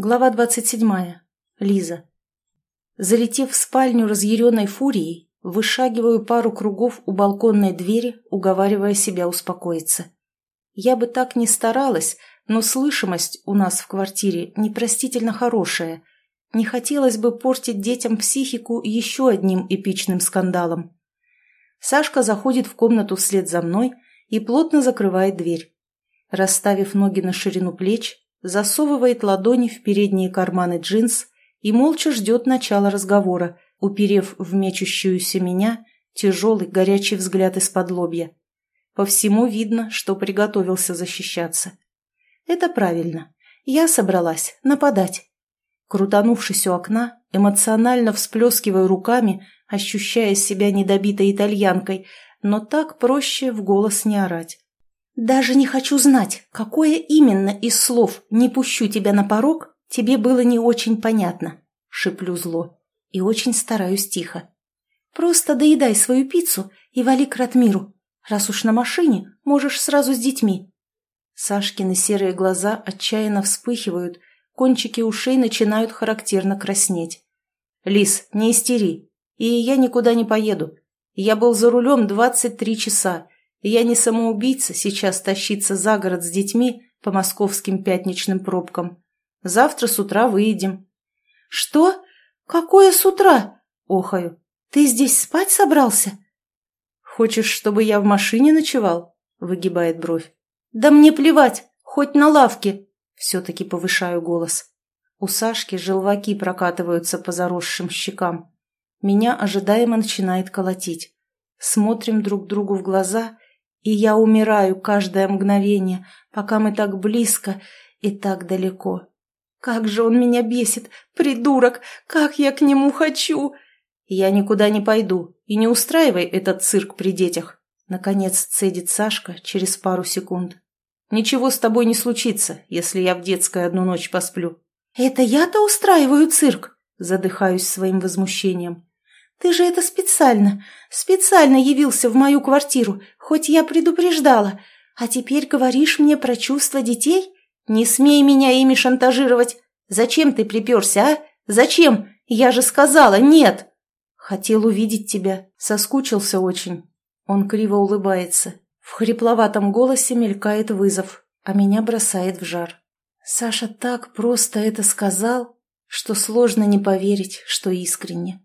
Глава 27. Лиза. Залетев в спальню разъяренной фурией, вышагиваю пару кругов у балконной двери, уговаривая себя успокоиться. Я бы так не старалась, но слышимость у нас в квартире непростительно хорошая. Не хотелось бы портить детям психику еще одним эпичным скандалом. Сашка заходит в комнату вслед за мной и плотно закрывает дверь. Расставив ноги на ширину плеч, засовывает ладони в передние карманы джинс и молча ждет начала разговора, уперев в мечущуюся меня тяжелый горячий взгляд из-под лобья. По всему видно, что приготовился защищаться. Это правильно. Я собралась нападать. Крутанувшись у окна, эмоционально всплескиваю руками, ощущая себя недобитой итальянкой, но так проще в голос не орать. «Даже не хочу знать, какое именно из слов «не пущу тебя на порог» тебе было не очень понятно», — шиплю зло. И очень стараюсь тихо. «Просто доедай свою пиццу и вали к Ратмиру. Раз уж на машине, можешь сразу с детьми». Сашкины серые глаза отчаянно вспыхивают, кончики ушей начинают характерно краснеть. «Лис, не истери, и я никуда не поеду. Я был за рулем двадцать три часа, я не самоубийца сейчас тащиться за город с детьми по московским пятничным пробкам. Завтра с утра выедем. — Что? Какое с утра? — охаю. — Ты здесь спать собрался? — Хочешь, чтобы я в машине ночевал? — выгибает бровь. — Да мне плевать, хоть на лавке. Все-таки повышаю голос. У Сашки желваки прокатываются по заросшим щекам. Меня ожидаемо начинает колотить. Смотрим друг другу в глаза и я умираю каждое мгновение, пока мы так близко и так далеко. Как же он меня бесит, придурок, как я к нему хочу! Я никуда не пойду, и не устраивай этот цирк при детях. Наконец цедит Сашка через пару секунд. Ничего с тобой не случится, если я в детской одну ночь посплю. Это я-то устраиваю цирк? Задыхаюсь своим возмущением. «Ты же это специально, специально явился в мою квартиру, хоть я предупреждала. А теперь говоришь мне про чувства детей? Не смей меня ими шантажировать. Зачем ты приперся, а? Зачем? Я же сказала нет!» «Хотел увидеть тебя, соскучился очень». Он криво улыбается. В хрипловатом голосе мелькает вызов, а меня бросает в жар. Саша так просто это сказал, что сложно не поверить, что искренне.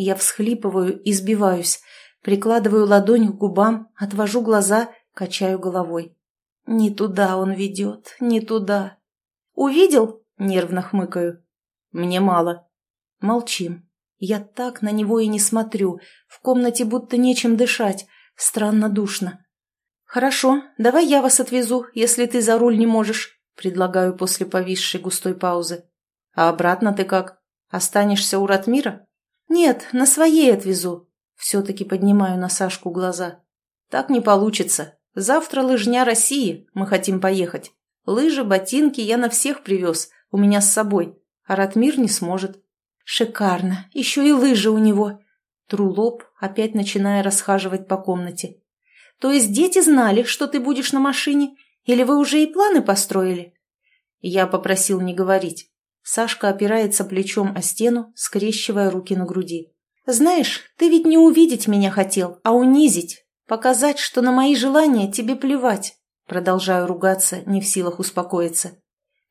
Я всхлипываю и сбиваюсь, прикладываю ладонь к губам, отвожу глаза, качаю головой. Не туда он ведет, не туда. «Увидел?» — нервно хмыкаю. «Мне мало». Молчим. Я так на него и не смотрю. В комнате будто нечем дышать. Странно душно. «Хорошо, давай я вас отвезу, если ты за руль не можешь», — предлагаю после повисшей густой паузы. «А обратно ты как? Останешься у Ратмира?» «Нет, на своей отвезу». Все-таки поднимаю на Сашку глаза. «Так не получится. Завтра лыжня России, мы хотим поехать. Лыжи, ботинки я на всех привез, у меня с собой, а Ратмир не сможет». «Шикарно, еще и лыжи у него». Тру лоб, опять начиная расхаживать по комнате. «То есть дети знали, что ты будешь на машине? Или вы уже и планы построили?» Я попросил не говорить. Сашка опирается плечом о стену, скрещивая руки на груди. «Знаешь, ты ведь не увидеть меня хотел, а унизить. Показать, что на мои желания тебе плевать». Продолжаю ругаться, не в силах успокоиться.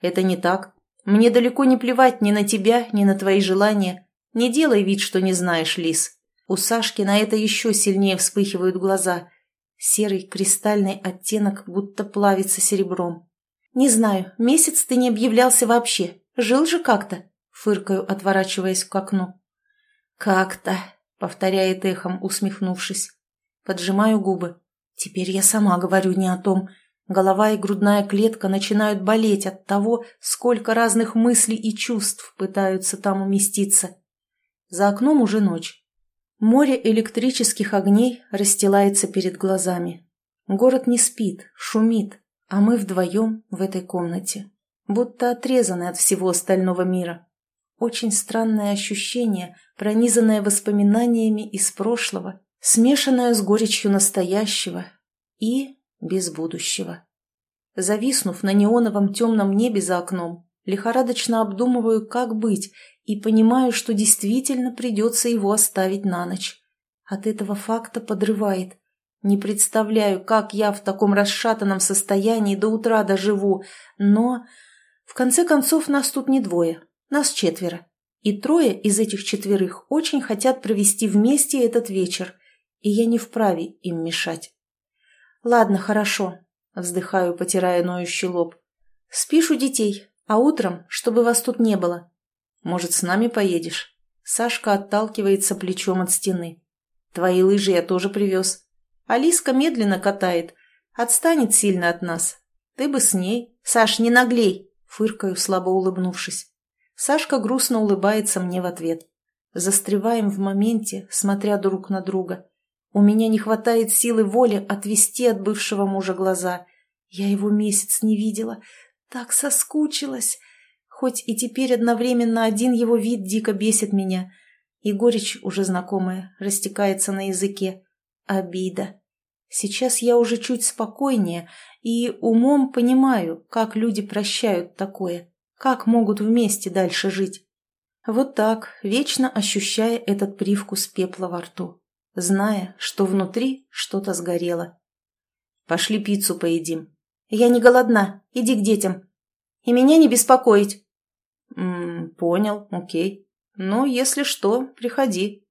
«Это не так. Мне далеко не плевать ни на тебя, ни на твои желания. Не делай вид, что не знаешь, Лис». У Сашки на это еще сильнее вспыхивают глаза. Серый кристальный оттенок будто плавится серебром. «Не знаю, месяц ты не объявлялся вообще. Жил же как-то, фыркаю, отворачиваясь к окну. Как-то, повторяет эхом, усмехнувшись. Поджимаю губы. Теперь я сама говорю не о том. Голова и грудная клетка начинают болеть от того, сколько разных мыслей и чувств пытаются там уместиться. За окном уже ночь. Море электрических огней расстилается перед глазами. Город не спит, шумит, а мы вдвоем в этой комнате будто отрезаны от всего остального мира. Очень странное ощущение, пронизанное воспоминаниями из прошлого, смешанное с горечью настоящего и без будущего. Зависнув на неоновом темном небе за окном, Лихорадочно обдумываю, как быть, и понимаю, что действительно придется его оставить на ночь. От этого факта подрывает. Не представляю, как я в таком расшатанном состоянии до утра доживу, но... В конце концов, нас тут не двое, нас четверо. И трое из этих четверых очень хотят провести вместе этот вечер, и я не вправе им мешать. «Ладно, хорошо», — вздыхаю, потирая ноющий лоб. «Спишь у детей, а утром, чтобы вас тут не было. Может, с нами поедешь?» Сашка отталкивается плечом от стены. «Твои лыжи я тоже привез. Алиска медленно катает, отстанет сильно от нас. Ты бы с ней. Саш, не наглей!» Фыркаю, слабо улыбнувшись. Сашка грустно улыбается мне в ответ. Застреваем в моменте, смотря друг на друга. У меня не хватает силы воли отвести от бывшего мужа глаза. Я его месяц не видела. Так соскучилась. Хоть и теперь одновременно один его вид дико бесит меня. И горечь, уже знакомая, растекается на языке. Обида. Сейчас я уже чуть спокойнее и умом понимаю, как люди прощают такое, как могут вместе дальше жить. Вот так, вечно ощущая этот привкус пепла во рту зная, что внутри что-то сгорело. «Пошли пиццу поедим». «Я не голодна. Иди к детям. И меня не беспокоить». «М -м, «Понял, окей. Ну, если что, приходи».